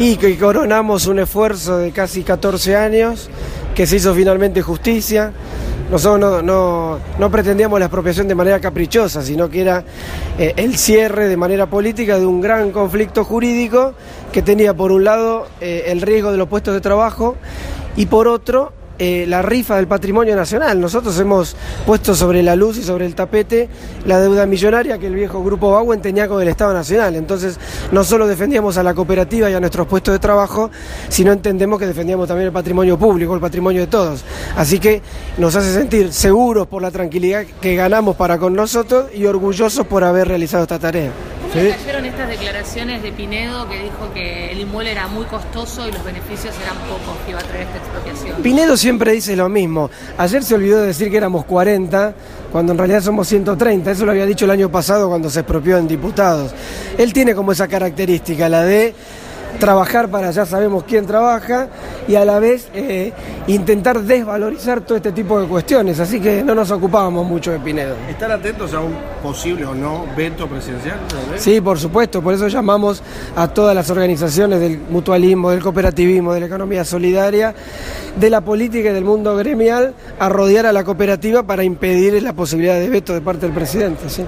Y que coronamos un esfuerzo de casi 14 años, que se hizo finalmente justicia. Nosotros no, pretendíamos la expropiación de manera caprichosa, sino que era eh, el cierre de manera política de un gran conflicto jurídico que tenía por un lado eh, el riesgo de los puestos de trabajo y por otro eh, la rifa del patrimonio nacional. Nosotros hemos puesto sobre la luz y sobre el tapete la deuda millonaria que el viejo grupo Bauen tenía con el Estado Nacional. Entonces, no solo defendíamos a la cooperativa y a nuestros puestos de trabajo, sino entendemos que defendíamos también el patrimonio público, el patrimonio de todos. Así que nos hace sentir seguros por la tranquilidad que ganamos para con nosotros y orgullosos por haber realizado esta tarea. ¿Cómo ¿Sí? cayeron estas declaraciones de Pinedo que dijo que el inmueble era muy costoso y los beneficios eran pocos que iba a traer esta expropiación? Pinedo siempre dice lo mismo. Ayer se olvidó de decir que éramos 40, cuando en realidad somos 130. Eso lo había dicho el año pasado cuando se expropió en diputados. Él tiene como esa característica, la de trabajar para ya sabemos quién trabaja y a la vez eh, intentar desvalorizar todo este tipo de cuestiones. Así que no nos ocupábamos mucho de Pinedo. ¿Estar atentos a un posible o no veto presidencial? Sí, por supuesto. Por eso llamamos a todas las organizaciones del mutualismo, del cooperativismo, de la economía solidaria, de la política y del mundo gremial a rodear a la cooperativa para impedir la posibilidad de veto de parte del presidente. ¿sí?